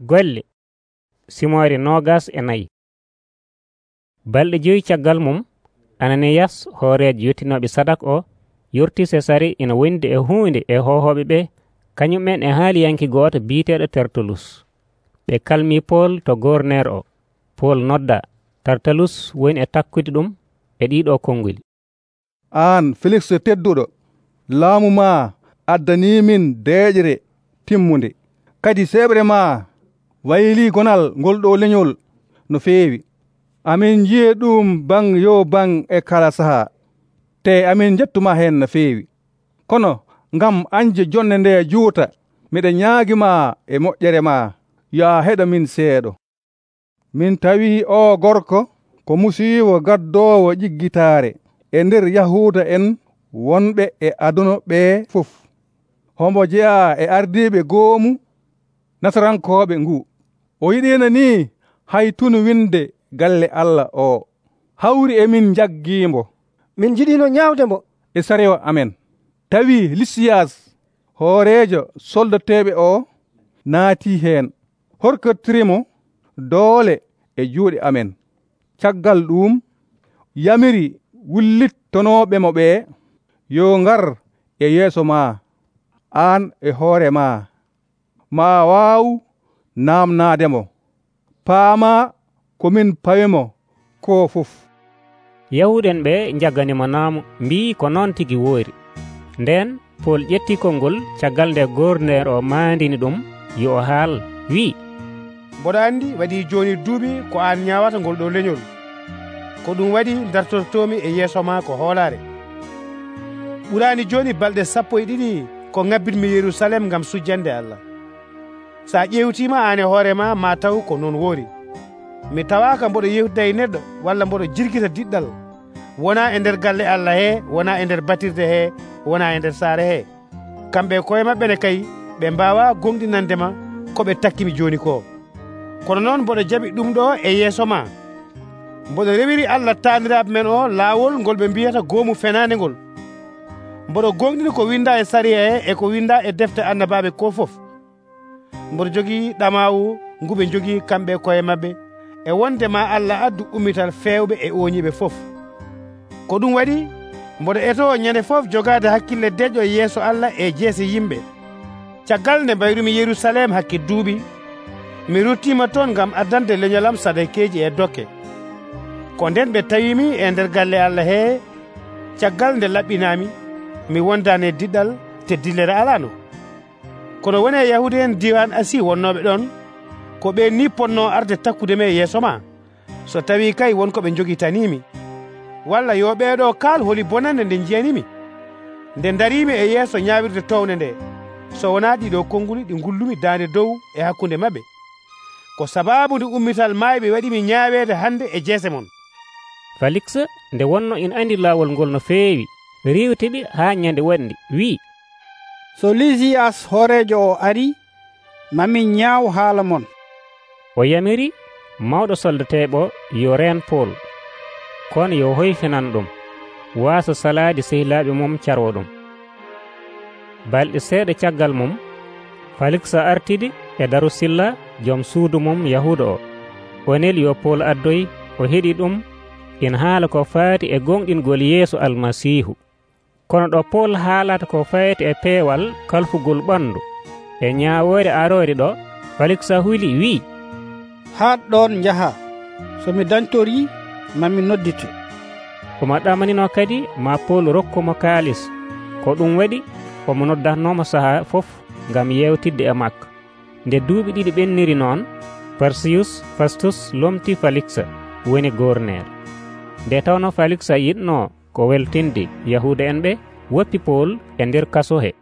golle simoore nogas e nayi. Balɗe joyi caggal mum ananiyas hoorejo yettinoɓe sadak o yorti sesari ina wondi e hunde e hohoɓe ɓe kañum'en e haaliyanki goto biyeteɗo tertulus ɓe kalmi pol to gorner o. Pol nodda tartalus woni e takkude ɗum e ɗiɗo konnguli aan felix tedduɗo laamu ma addanimin deeƴre timmude kadi seɓre ma wayli gonal ngol ɗo leñol no feewi. Amin jiye ɗum ban yo ban e kala saha. Te amin jettuma hen no feewi. Kono ngam anje jonde nde juuta miɗen ñaagima e moƴƴere ma yo a heɗa min seeɗo. Min tawi o gorko ko musiwo gaddowo ƴiggitaare e nder yahuda en wonɓe e aduna ɓe fof. Hombo jeya e ardiɓe goomu nasarankoɓe ngu. o yiɗino ni hay tunu winde galle allah o. Hawri emin jaggiimbo min jiɗino ñaawde mbo. E sarewa amen. Tawi lisiyas hoorejo soldateɓe o naati hen horkotirimo doole e juuɗe amen. Caggal ɗum yamiri wullittonoɓe mo ɓe yo ngar e yeeso ma an e hoore ma ma waaw namnaademo paama komin pawemo ko fof. Yahuɗen ɓe jagganimo naamu mbi ko noon tigi woori. Nden pol ƴetti konngol caggal nde gorner o maandini ɗum yo o haal wi'i mboɗa anndi waɗi jooni duuɓi ko aan ñaawata ngol ɗo leñol. Ko ɗum waɗi dartortomi e yeeso ma ko hoolaare. Ɓuraani jooni balɗe sappo e ɗiɗi ko ŋabbitmi yerusalem ngam sujjande allah. sa ƴewtima an e hoorema ma taw ko noon woori. Mi tawaka mboɗo yewtida e neɗɗo walla mboɗo jirguita diɗɗal. Wona e nder galle allah he wona e nder batirde he wona e nder saare he. Kamɓe e koye mabɓe ne kay ɓe mbawa gonɗinandema koɓe takkimi joni ko. Kono noon mboɗo jaɓi ɗum ɗo e yeeso ma. Mboɗo rewiri allah taniraɓe men o laawol ngol ɓe mbiyata goomu fenade ngol. Mboɗo gonɗini ko winda e sariya he e ko winda e defte annabaɓe ko foof mboɗo jogii ɗamawu ngu ɓe jogii kamɓe koye maɓɓe. E wondema allah addu ummital fewɓe e oñiɓe fof. Ko ɗum waɗi mboɗo eto ñande fof jogade hakkille deƴƴo yeeso allah e jeese yimɓe. Caggal nde mbayrumi yerusalem hakke duuɓi. Mi ruttima toon gam addande leñolam sadakeji e dokke. Ko nden ɓe tawimi e nder galle allah he caggal nde laɓɓinami mi wondani e diɗɗal te dillere alano kono woni e yahude en diwan asi wonnoɓe ɗon ko ɓe ni ponno arde takkude me e yeeso ma. So tawi kay wonko ɓe jogitanimi. Walla yo ɓeeɗo kaal holi bonande nde jiyanimi nde darimi e yeeso ñawirde towne nde. So wona ɗiɗo konnguli ɗi gullumi dande dow e hakkunde mabɓe ko sababu nde ummital maayɓe waɗimi ñaaweede hannde e jeese mon. Falix nde wonno ina andi laawol ngol no feewi. Rewtiɓe haa ñande wonde wi'i. so lisias horejo o ari mamin ñaaw haala mon. O yamiri mawɗo soldateɓo yo ren pol kono yo hoyfinan ɗum waasa salaadi sehilaɓe mum caro ɗum balɗe seeɗa caggal mum faliksa artidi e darusilla joom suudu mum yahuda o. Onel yo pol addoy o heɗi ɗum ina haala ko faati e gonɗingol yeeso almasihu kono ɗo pol haalata ko fayti e peewal kalfugol ɓandu. E ñaawoore aroori ɗo falik sahuli wi'i. Haat ɗon njaha somi dañtori mami noddite omo ɗamanino kadi ma pol rokkumo kaalis. Ko ɗum waɗi omo noddatnomo sahaa fof ngam yewtidde e makko nde duuɓi ɗiɗi ɓenniri noon parsius fastus lomti faliksa woni gorneer nde tawno faliksa yiɗno ko weltinde yahuda en ɓe woppi pool e nder kaso he